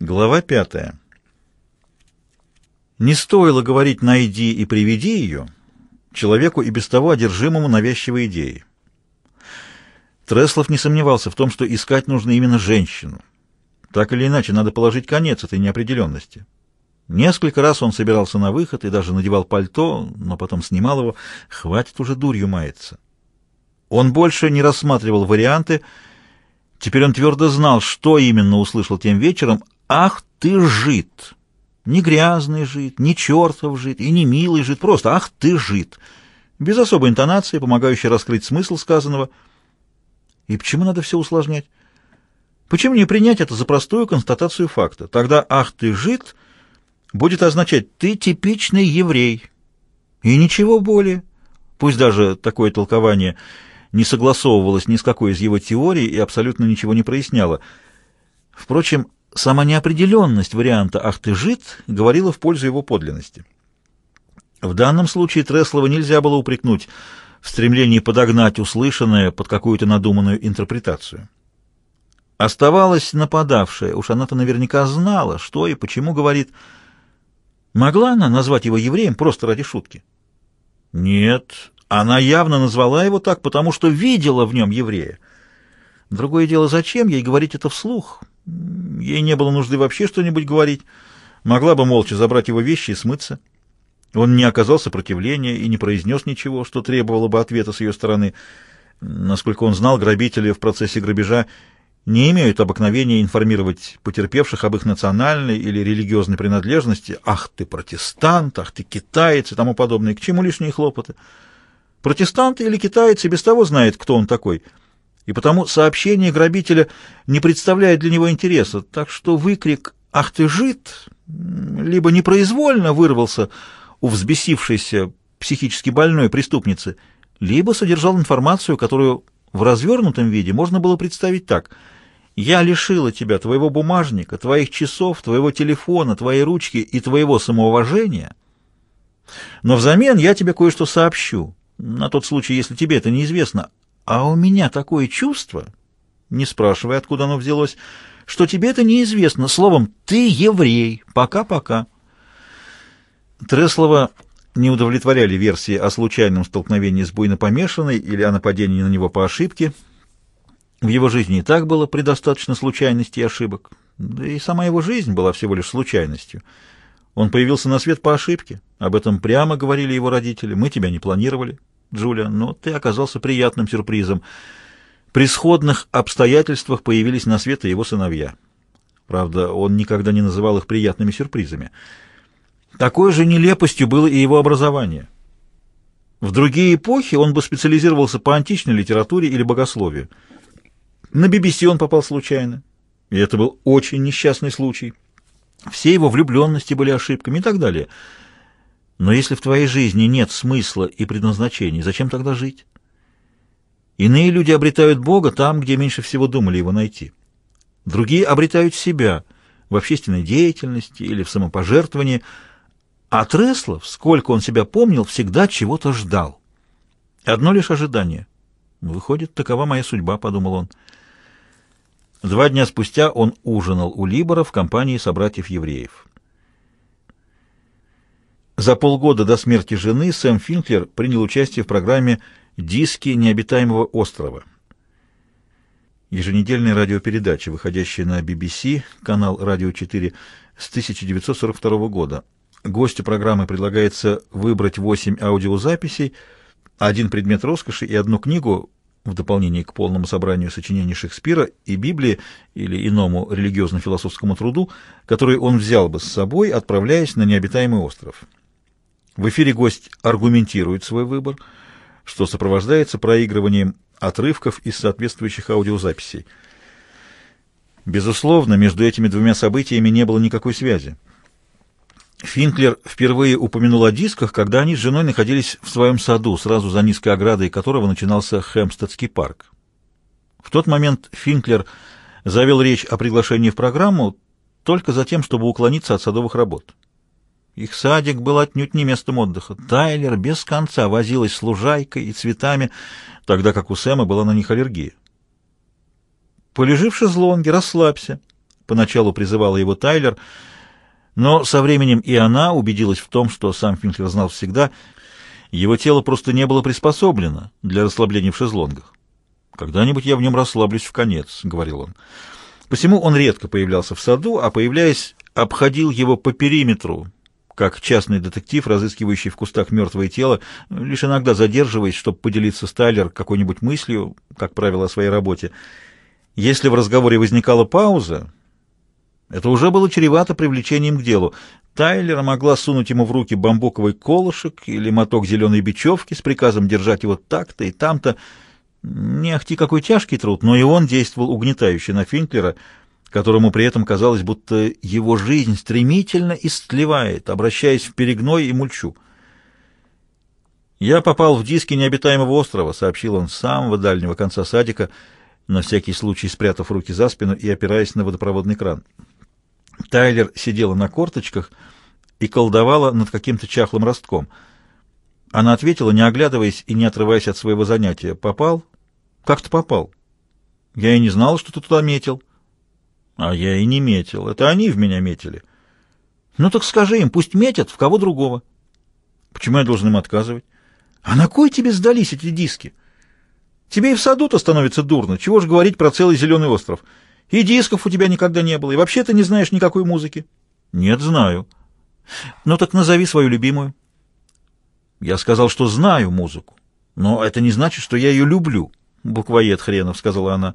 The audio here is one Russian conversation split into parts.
Глава пятая. Не стоило говорить «найди и приведи ее» человеку и без того одержимому навязчивой идеей. Треслов не сомневался в том, что искать нужно именно женщину. Так или иначе, надо положить конец этой неопределенности. Несколько раз он собирался на выход и даже надевал пальто, но потом снимал его. Хватит уже дурью маяться. Он больше не рассматривал варианты, Теперь он твердо знал, что именно услышал тем вечером, «Ах ты жид!» Не грязный жид, не чертов жид и не милый жид, просто «ах ты жид!» Без особой интонации, помогающей раскрыть смысл сказанного. И почему надо все усложнять? Почему не принять это за простую констатацию факта? Тогда «ах ты жид!» будет означать «ты типичный еврей». И ничего более. Пусть даже такое толкование не согласовывалось ни с какой из его теорий и абсолютно ничего не проясняло. Впрочем, Сама неопределенность варианта «ах ты жид» говорила в пользу его подлинности. В данном случае Треслова нельзя было упрекнуть в стремлении подогнать услышанное под какую-то надуманную интерпретацию. Оставалась нападавшая, уж она-то наверняка знала, что и почему говорит. Могла она назвать его евреем просто ради шутки? Нет, она явно назвала его так, потому что видела в нем еврея. Другое дело, зачем ей говорить это вслух? Ей не было нужды вообще что-нибудь говорить. Могла бы молча забрать его вещи и смыться. Он не оказал сопротивления и не произнес ничего, что требовало бы ответа с ее стороны. Насколько он знал, грабители в процессе грабежа не имеют обыкновения информировать потерпевших об их национальной или религиозной принадлежности. «Ах ты протестант! Ах ты китаец!» и тому подобное. К чему лишние хлопоты? Протестант или китаец и без того знает, кто он такой — и потому сообщение грабителя не представляет для него интереса, так что выкрик «Ах ты, жид!» либо непроизвольно вырвался у взбесившейся психически больной преступницы, либо содержал информацию, которую в развернутом виде можно было представить так. «Я лишила тебя твоего бумажника, твоих часов, твоего телефона, твоей ручки и твоего самоуважения, но взамен я тебе кое-что сообщу, на тот случай, если тебе это неизвестно, а у меня такое чувство, не спрашивая, откуда оно взялось, что тебе это неизвестно. Словом, ты еврей. Пока-пока. Треслова не удовлетворяли версии о случайном столкновении с буйнопомешанной или о нападении на него по ошибке. В его жизни и так было предостаточно случайностей и ошибок. Да и сама его жизнь была всего лишь случайностью. Он появился на свет по ошибке. Об этом прямо говорили его родители. Мы тебя не планировали. Джулия, но ты оказался приятным сюрпризом. При сходных обстоятельствах появились на свет и его сыновья. Правда, он никогда не называл их приятными сюрпризами. Такой же нелепостью было и его образование. В другие эпохи он бы специализировался по античной литературе или богословию. На BBC он попал случайно, и это был очень несчастный случай. Все его влюбленности были ошибками и так далее – но если в твоей жизни нет смысла и предназначения, зачем тогда жить? Иные люди обретают Бога там, где меньше всего думали его найти. Другие обретают себя в общественной деятельности или в самопожертвовании. А Треслов, сколько он себя помнил, всегда чего-то ждал. Одно лишь ожидание. Выходит, такова моя судьба, — подумал он. Два дня спустя он ужинал у Либора в компании собратьев-евреев. За полгода до смерти жены Сэм Финклер принял участие в программе «Диски необитаемого острова». Еженедельная радиопередача, выходящая на BBC, канал «Радио 4» с 1942 года. Гостю программы предлагается выбрать 8 аудиозаписей, один предмет роскоши и одну книгу, в дополнение к полному собранию сочинений Шекспира и Библии или иному религиозно-философскому труду, который он взял бы с собой, отправляясь на необитаемый остров. В эфире гость аргументирует свой выбор, что сопровождается проигрыванием отрывков из соответствующих аудиозаписей. Безусловно, между этими двумя событиями не было никакой связи. Финклер впервые упомянул о дисках, когда они с женой находились в своем саду, сразу за низкой оградой которого начинался Хэмстедский парк. В тот момент Финклер завел речь о приглашении в программу только за тем, чтобы уклониться от садовых работ. Их садик был отнюдь не местом отдыха. Тайлер без конца возилась с лужайкой и цветами, тогда как у Сэма была на них аллергия. Полежившись в лонге, расслабься», — поначалу призывала его Тайлер, но со временем и она убедилась в том, что сам Финклер знал всегда, его тело просто не было приспособлено для расслабления в шезлонгах. «Когда-нибудь я в нем расслаблюсь в конец», — говорил он. Посему он редко появлялся в саду, а, появляясь, обходил его по периметру, как частный детектив, разыскивающий в кустах мертвое тело, лишь иногда задерживаясь, чтобы поделиться с Тайлер какой-нибудь мыслью, как правило, о своей работе. Если в разговоре возникала пауза, это уже было чревато привлечением к делу. Тайлер могла сунуть ему в руки бамбуковый колышек или моток зеленой бечевки с приказом держать его так-то и там-то. Не ахти какой тяжкий труд, но и он действовал угнетающе на Финклера — которому при этом казалось, будто его жизнь стремительно истлевает, обращаясь в перегной и мульчу. «Я попал в диски необитаемого острова», — сообщил он с самого дальнего конца садика, на всякий случай спрятав руки за спину и опираясь на водопроводный кран. Тайлер сидела на корточках и колдовала над каким-то чахлым ростком. Она ответила, не оглядываясь и не отрываясь от своего занятия. «Попал? Как ты попал? Я и не знал, что ты туда метил». А я и не метил. Это они в меня метили. Ну так скажи им, пусть метят в кого другого. Почему я должен им отказывать? А на кой тебе сдались эти диски? Тебе и в саду-то становится дурно. Чего же говорить про целый зеленый остров? И дисков у тебя никогда не было, и вообще ты не знаешь никакой музыки. Нет, знаю. Ну так назови свою любимую. Я сказал, что знаю музыку, но это не значит, что я ее люблю. Буквоед хренов, сказала она.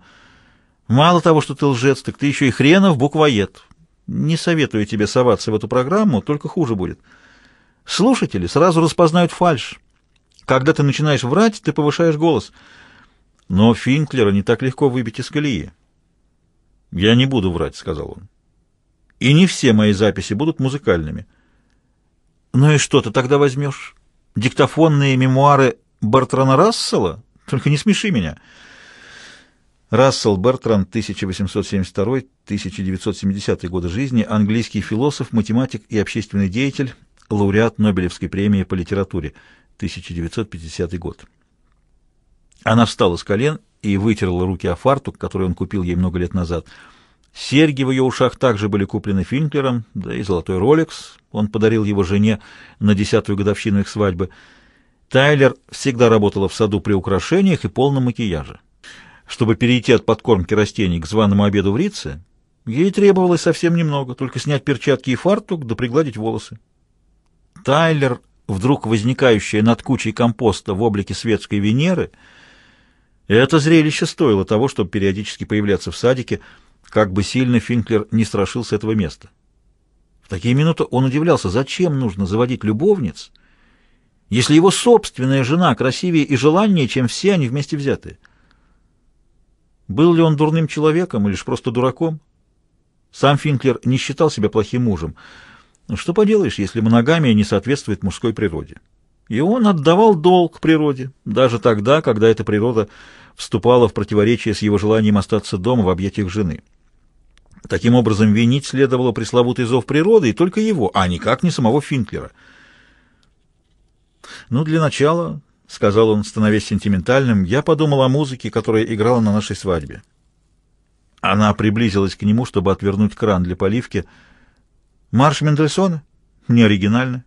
Мало того, что ты лжец, так ты еще и хренов буквоед. Не советую тебе соваться в эту программу, только хуже будет. Слушатели сразу распознают фальшь. Когда ты начинаешь врать, ты повышаешь голос. Но Финклера не так легко выбить из колеи. «Я не буду врать», — сказал он. «И не все мои записи будут музыкальными». «Ну и что ты тогда возьмешь? Диктофонные мемуары Бартрана Рассела? Только не смеши меня». Рассел Бертран, 1872-1970 годы жизни, английский философ, математик и общественный деятель, лауреат Нобелевской премии по литературе, 1950 год. Она встала с колен и вытерла руки о фартук, который он купил ей много лет назад. Серьги в ее ушах также были куплены Финклером, да и золотой Ролекс он подарил его жене на десятую годовщину их свадьбы. Тайлер всегда работала в саду при украшениях и полном макияже. Чтобы перейти от подкормки растений к званому обеду в Рице, ей требовалось совсем немного, только снять перчатки и фартук да пригладить волосы. Тайлер, вдруг возникающая над кучей компоста в облике светской Венеры, это зрелище стоило того, чтобы периодически появляться в садике, как бы сильно Финклер не страшился этого места. В такие минуты он удивлялся, зачем нужно заводить любовниц, если его собственная жена красивее и желаннее, чем все они вместе взятые. Был ли он дурным человеком или же просто дураком? Сам Финклер не считал себя плохим мужем. Что поделаешь, если моногамия не соответствует мужской природе? И он отдавал долг природе, даже тогда, когда эта природа вступала в противоречие с его желанием остаться дома в объятиях жены. Таким образом, винить следовало пресловутый зов природы и только его, а никак не самого Финклера. Ну, для начала — сказал он, становясь сентиментальным, — я подумал о музыке, которая играла на нашей свадьбе. Она приблизилась к нему, чтобы отвернуть кран для поливки. «Марш Мендельсона? Не оригинально.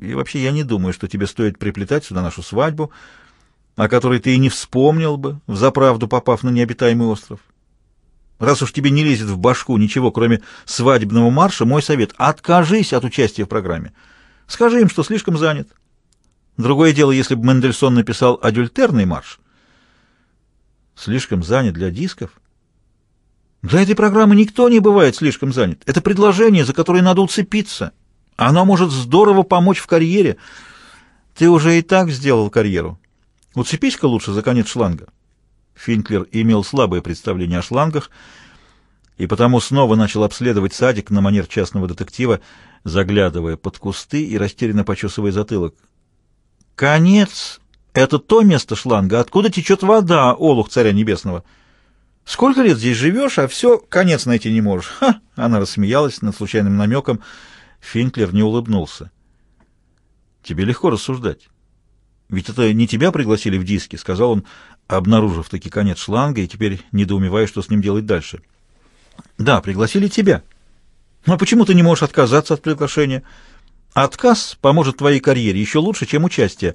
И вообще я не думаю, что тебе стоит приплетать сюда нашу свадьбу, о которой ты и не вспомнил бы, взаправду попав на необитаемый остров. Раз уж тебе не лезет в башку ничего, кроме свадебного марша, мой совет — откажись от участия в программе. Скажи им, что слишком занят». Другое дело, если бы Мендельсон написал адюльтерный марш. Слишком занят для дисков? Для этой программы никто не бывает слишком занят. Это предложение, за которое надо уцепиться. Оно может здорово помочь в карьере. Ты уже и так сделал карьеру. Уцепись-ка лучше за конец шланга. Финклер имел слабое представление о шлангах, и потому снова начал обследовать садик на манер частного детектива, заглядывая под кусты и растерянно почесывая затылок. Конец — это то место шланга, откуда течет вода, олух царя небесного. Сколько лет здесь живешь, а все, конец найти не можешь. Ха! Она рассмеялась над случайным намеком. Финклер не улыбнулся. Тебе легко рассуждать. Ведь это не тебя пригласили в диски, сказал он, обнаружив таки конец шланга и теперь недоумевая, что с ним делать дальше. Да, пригласили тебя. Но почему ты не можешь отказаться от приглашения? — Отказ поможет твоей карьере еще лучше, чем участие.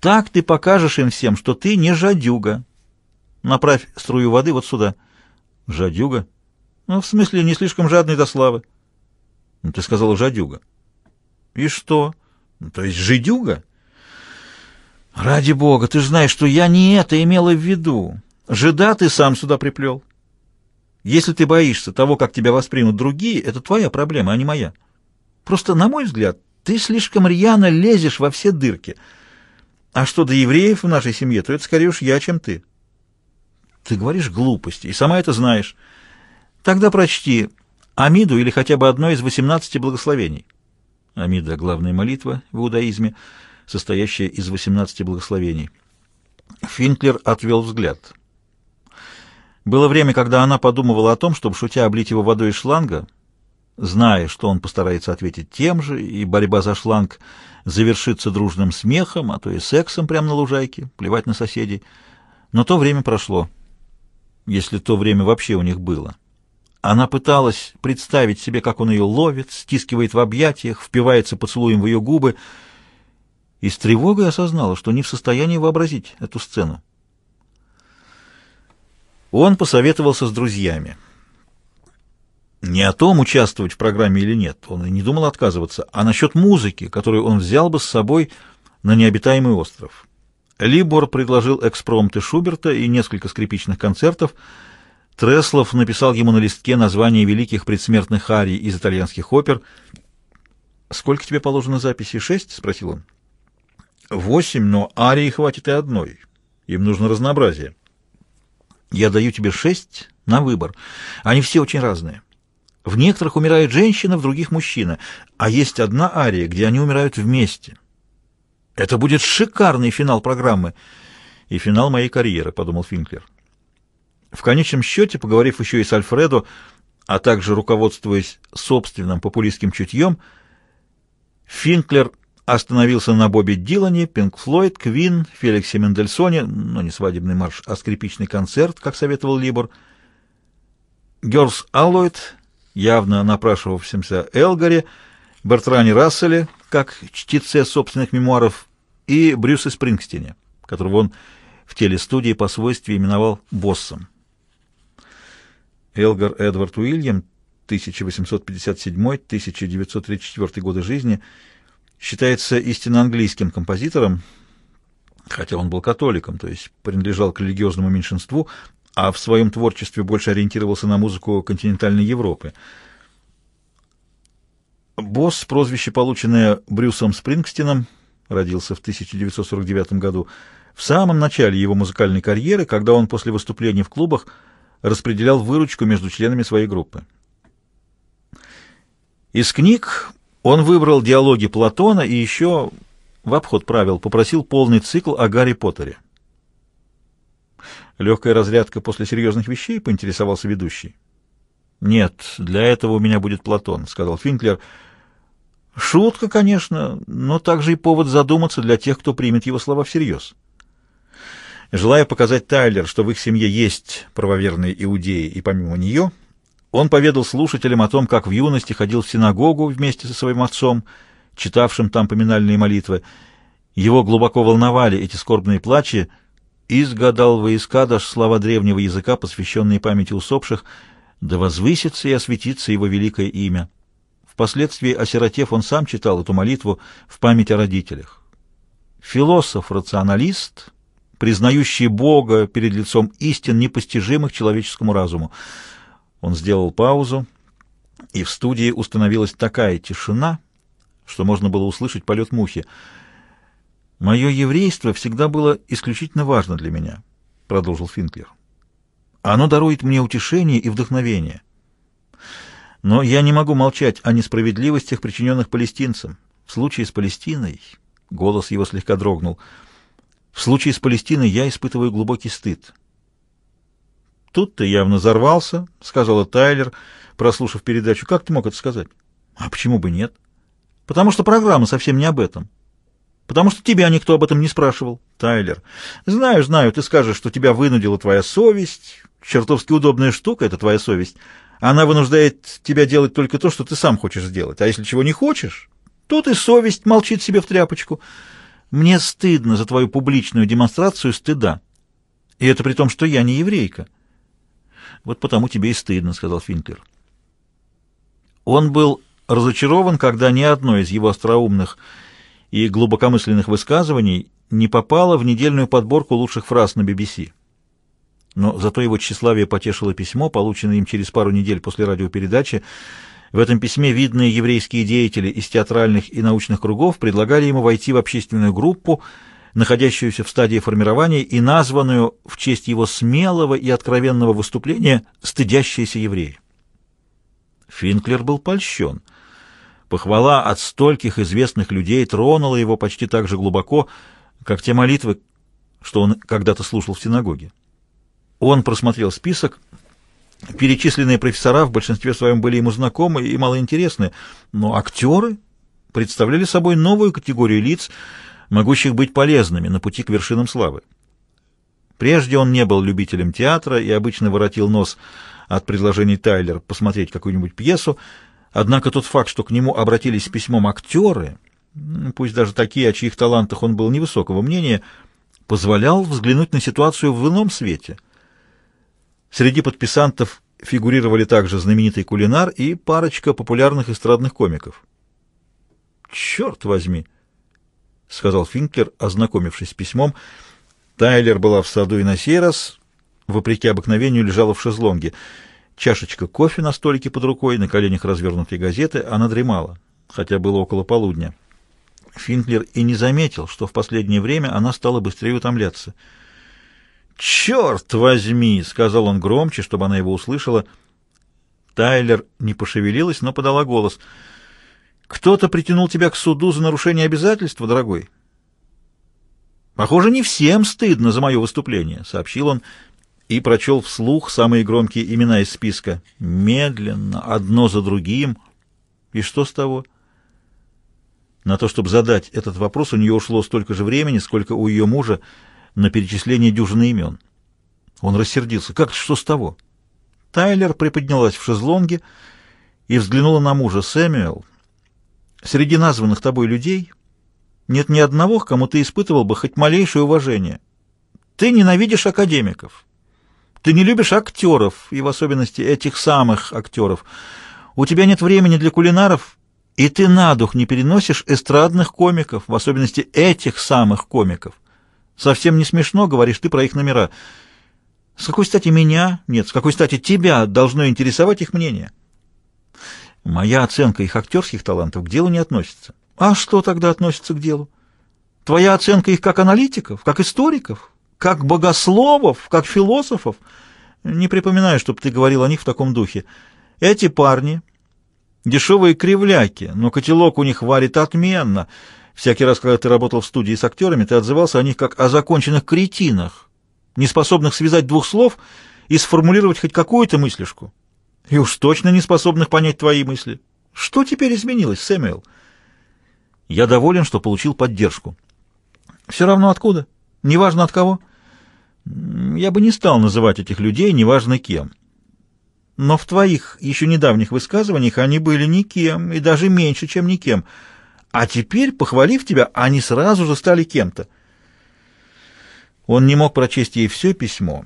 Так ты покажешь им всем, что ты не жадюга. Направь струю воды вот сюда. Жадюга? Ну, в смысле, не слишком жадный до славы. Ну, ты сказала жадюга. И что? Ну, то есть жидюга? Ради бога, ты же знаешь, что я не это имела в виду. Жида ты сам сюда приплел. Если ты боишься того, как тебя воспримут другие, это твоя проблема, а не моя. Просто, на мой взгляд, ты слишком рьяно лезешь во все дырки. А что до евреев в нашей семье, то это скорее уж я, чем ты. Ты говоришь глупости, и сама это знаешь. Тогда прочти Амиду или хотя бы одно из 18 благословений. Амида — главная молитва в иудаизме, состоящая из 18 благословений. Финклер отвел взгляд. Было время, когда она подумывала о том, чтобы, шутя, облить его водой из шланга — зная, что он постарается ответить тем же, и борьба за шланг завершится дружным смехом, а то и сексом прямо на лужайке, плевать на соседей. Но то время прошло, если то время вообще у них было. Она пыталась представить себе, как он ее ловит, стискивает в объятиях, впивается поцелуем в ее губы, и с тревогой осознала, что не в состоянии вообразить эту сцену. Он посоветовался с друзьями. Не о том, участвовать в программе или нет, он и не думал отказываться, а насчет музыки, которую он взял бы с собой на необитаемый остров. Либор предложил экспромты Шуберта и несколько скрипичных концертов. Треслов написал ему на листке название великих предсмертных арий из итальянских опер. «Сколько тебе положено записей? Шесть?» — спросил он. «Восемь, но арии хватит и одной. Им нужно разнообразие». «Я даю тебе шесть на выбор. Они все очень разные. В некоторых умирает женщина, в других мужчина, а есть одна ария, где они умирают вместе. Это будет шикарный финал программы и финал моей карьеры, подумал Финклер. В конечном счете, поговорив еще и с Альфредо, а также руководствуясь собственным популистским чутьем, Финклер остановился на Бобби Дилане, Пинк Флойд, Квин, Феликсе Мендельсоне, но не свадебный марш, а скрипичный концерт, как советовал Либор, Герс Аллойд, явно напрашивавшемся Элгаре, Бертране Расселе, как чтеце собственных мемуаров, и Брюсе Спрингстине, которого он в телестудии по свойству именовал «боссом». Элгар Эдвард Уильям, 1857-1934 годы жизни, считается истинно английским композитором, хотя он был католиком, то есть принадлежал к религиозному меньшинству, а в своем творчестве больше ориентировался на музыку континентальной Европы. Босс, прозвище, полученное Брюсом Спрингстином, родился в 1949 году, в самом начале его музыкальной карьеры, когда он после выступлений в клубах распределял выручку между членами своей группы. Из книг он выбрал диалоги Платона и еще, в обход правил, попросил полный цикл о Гарри Поттере. Легкая разрядка после серьезных вещей, поинтересовался ведущий. «Нет, для этого у меня будет Платон», — сказал Финклер. «Шутка, конечно, но также и повод задуматься для тех, кто примет его слова всерьез». Желая показать Тайлер, что в их семье есть правоверные иудеи и помимо нее, он поведал слушателям о том, как в юности ходил в синагогу вместе со своим отцом, читавшим там поминальные молитвы. Его глубоко волновали эти скорбные плачи — изгадал Ваискадаш слова древнего языка, посвященные памяти усопших, да возвысится и осветится его великое имя. Впоследствии, осиротев, он сам читал эту молитву в память о родителях. Философ-рационалист, признающий Бога перед лицом истин, непостижимых человеческому разуму. Он сделал паузу, и в студии установилась такая тишина, что можно было услышать полет мухи — «Мое еврейство всегда было исключительно важно для меня», — продолжил Финклер. «Оно дарует мне утешение и вдохновение. Но я не могу молчать о несправедливостях, причиненных палестинцам. В случае с Палестиной...» — голос его слегка дрогнул. «В случае с Палестиной я испытываю глубокий стыд». «Тут ты явно взорвался», — сказала Тайлер, прослушав передачу. «Как ты мог это сказать?» «А почему бы нет?» «Потому что программа совсем не об этом» потому что тебя никто об этом не спрашивал. Тайлер. Знаю, знаю, ты скажешь, что тебя вынудила твоя совесть. Чертовски удобная штука — это твоя совесть. Она вынуждает тебя делать только то, что ты сам хочешь сделать. А если чего не хочешь, тут и совесть молчит себе в тряпочку. Мне стыдно за твою публичную демонстрацию стыда. И это при том, что я не еврейка. Вот потому тебе и стыдно, — сказал Финклер. Он был разочарован, когда ни одно из его остроумных и глубокомысленных высказываний не попало в недельную подборку лучших фраз на BBC. Но зато его тщеславие потешило письмо, полученное им через пару недель после радиопередачи. В этом письме видные еврейские деятели из театральных и научных кругов предлагали ему войти в общественную группу, находящуюся в стадии формирования и названную в честь его смелого и откровенного выступления «Стыдящиеся евреи». Финклер был польщен – Похвала от стольких известных людей тронула его почти так же глубоко, как те молитвы, что он когда-то слушал в синагоге. Он просмотрел список. Перечисленные профессора в большинстве своем были ему знакомы и малоинтересны, но актеры представляли собой новую категорию лиц, могущих быть полезными на пути к вершинам славы. Прежде он не был любителем театра и обычно воротил нос от предложений Тайлер посмотреть какую-нибудь пьесу, Однако тот факт, что к нему обратились с письмом актеры, пусть даже такие, о чьих талантах он был невысокого мнения, позволял взглянуть на ситуацию в ином свете. Среди подписантов фигурировали также знаменитый кулинар и парочка популярных эстрадных комиков. «Черт возьми!» — сказал Финклер, ознакомившись с письмом. Тайлер была в саду и на сей раз, вопреки обыкновению, лежала в шезлонге — Чашечка кофе на столике под рукой, на коленях развернутые газеты, она дремала, хотя было около полудня. Финклер и не заметил, что в последнее время она стала быстрее утомляться. «Черт возьми!» — сказал он громче, чтобы она его услышала. Тайлер не пошевелилась, но подала голос. «Кто-то притянул тебя к суду за нарушение обязательства, дорогой?» «Похоже, не всем стыдно за мое выступление», — сообщил он, и прочел вслух самые громкие имена из списка. Медленно, одно за другим. И что с того? На то, чтобы задать этот вопрос, у нее ушло столько же времени, сколько у ее мужа на перечисление дюжины имен. Он рассердился. «Как что с того?» Тайлер приподнялась в шезлонге и взглянула на мужа. «Сэмюэл, среди названных тобой людей нет ни одного, к кому ты испытывал бы хоть малейшее уважение. Ты ненавидишь академиков. Ты не любишь актеров, и в особенности этих самых актеров. У тебя нет времени для кулинаров, и ты на дух не переносишь эстрадных комиков, в особенности этих самых комиков. Совсем не смешно, говоришь ты про их номера. С какой стати меня, нет, с какой стати тебя должно интересовать их мнение? Моя оценка их актерских талантов к делу не относится. А что тогда относится к делу? Твоя оценка их как аналитиков, как историков, как богословов, как философов, не припоминаю, чтобы ты говорил о них в таком духе. Эти парни — дешевые кривляки, но котелок у них варит отменно. Всякий раз, когда ты работал в студии с актерами, ты отзывался о них как о законченных кретинах, не способных связать двух слов и сформулировать хоть какую-то мыслишку. И уж точно не способных понять твои мысли. Что теперь изменилось, Сэмюэл? Я доволен, что получил поддержку. Все равно откуда? Неважно от кого. Я бы не стал называть этих людей неважно кем. Но в твоих еще недавних высказываниях они были никем, и даже меньше, чем никем. А теперь, похвалив тебя, они сразу же стали кем-то. Он не мог прочесть ей все письмо,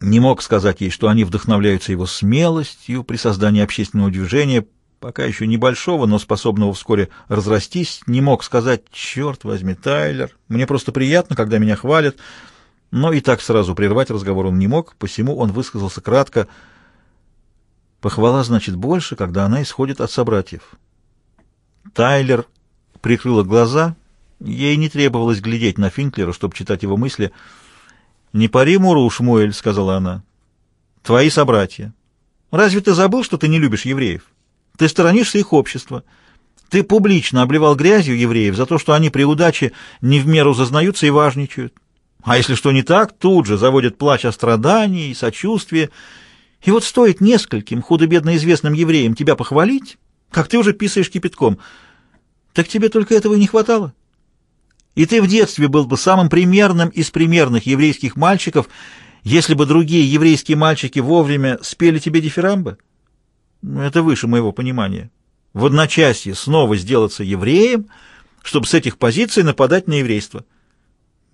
не мог сказать ей, что они вдохновляются его смелостью при создании общественного движения, пока еще небольшого, но способного вскоре разрастись, не мог сказать «Черт возьми, Тайлер, мне просто приятно, когда меня хвалят». Но и так сразу прервать разговор он не мог, посему он высказался кратко «Похвала значит больше, когда она исходит от собратьев». Тайлер прикрыла глаза, ей не требовалось глядеть на Финклера, чтобы читать его мысли. «Не пари муру, Шмуэль», — сказала она, — «твои собратья». Разве ты забыл, что ты не любишь евреев? Ты сторонишься их общества. Ты публично обливал грязью евреев за то, что они при удаче не в меру зазнаются и важничают. А если что не так, тут же заводят плач о страдании и сочувствии. И вот стоит нескольким худо-бедно известным евреям тебя похвалить, как ты уже писаешь кипятком. Так тебе только этого и не хватало. И ты в детстве был бы самым примерным из примерных еврейских мальчиков, если бы другие еврейские мальчики вовремя спели тебе дифирамбы. Ну, это выше моего понимания, в одночасье снова сделаться евреем, чтобы с этих позиций нападать на еврейство.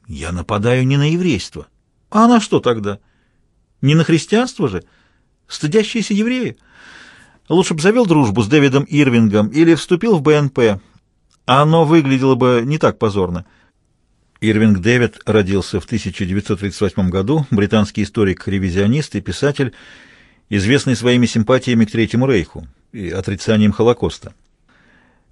Я нападаю не на еврейство. А на что тогда? Не на христианство же? Стыдящиеся евреи? Лучше бы завел дружбу с Дэвидом Ирвингом или вступил в БНП. Оно выглядело бы не так позорно. Ирвинг Дэвид родился в 1938 году, британский историк-ревизионист и писатель, известный своими симпатиями к Третьему Рейху и отрицанием Холокоста.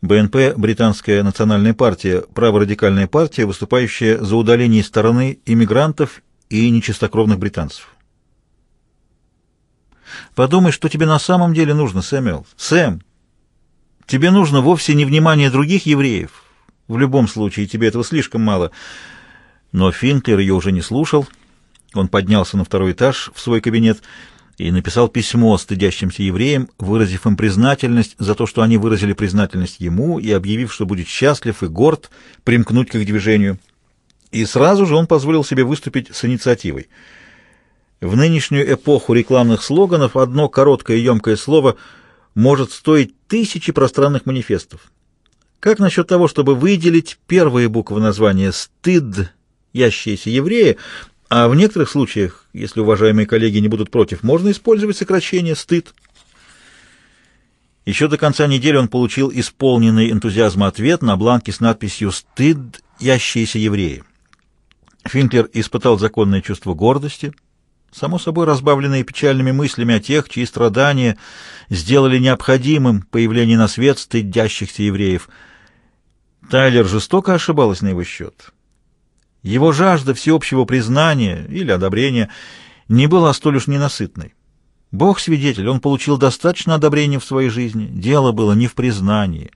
БНП – британская национальная партия, праворадикальная партия, выступающая за удаление из стороны иммигрантов и нечистокровных британцев. Подумай, что тебе на самом деле нужно, Сэмюэл. Сэм, тебе нужно вовсе не внимание других евреев. В любом случае, тебе этого слишком мало. Но Финклер ее уже не слушал. Он поднялся на второй этаж в свой кабинет – и написал письмо стыдящимся евреям, выразив им признательность за то, что они выразили признательность ему и объявив, что будет счастлив и горд примкнуть к их движению. И сразу же он позволил себе выступить с инициативой. В нынешнюю эпоху рекламных слоганов одно короткое и емкое слово может стоить тысячи пространных манифестов. Как насчет того, чтобы выделить первые буквы названия «стыд» ящиеся евреи а в некоторых случаях, если уважаемые коллеги не будут против, можно использовать сокращение «стыд». Еще до конца недели он получил исполненный энтузиазм ответ на бланке с надписью «Стыд, ящиеся евреи». Финклер испытал законное чувство гордости, само собой разбавленное печальными мыслями о тех, чьи страдания сделали необходимым появление на свет стыдящихся евреев. Тайлер жестоко ошибалась на его счет. Его жажда всеобщего признания или одобрения не была столь уж ненасытной. Бог свидетель, он получил достаточно одобрения в своей жизни. Дело было не в признании.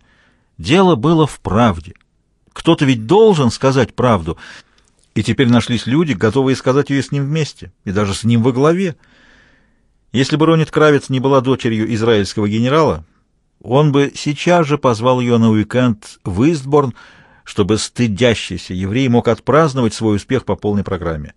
Дело было в правде. Кто-то ведь должен сказать правду. И теперь нашлись люди, готовые сказать ее с ним вместе, и даже с ним во главе. Если бы Ронит Кравец не была дочерью израильского генерала, он бы сейчас же позвал ее на уикенд в Истборн, чтобы стыдящийся еврей мог отпраздновать свой успех по полной программе.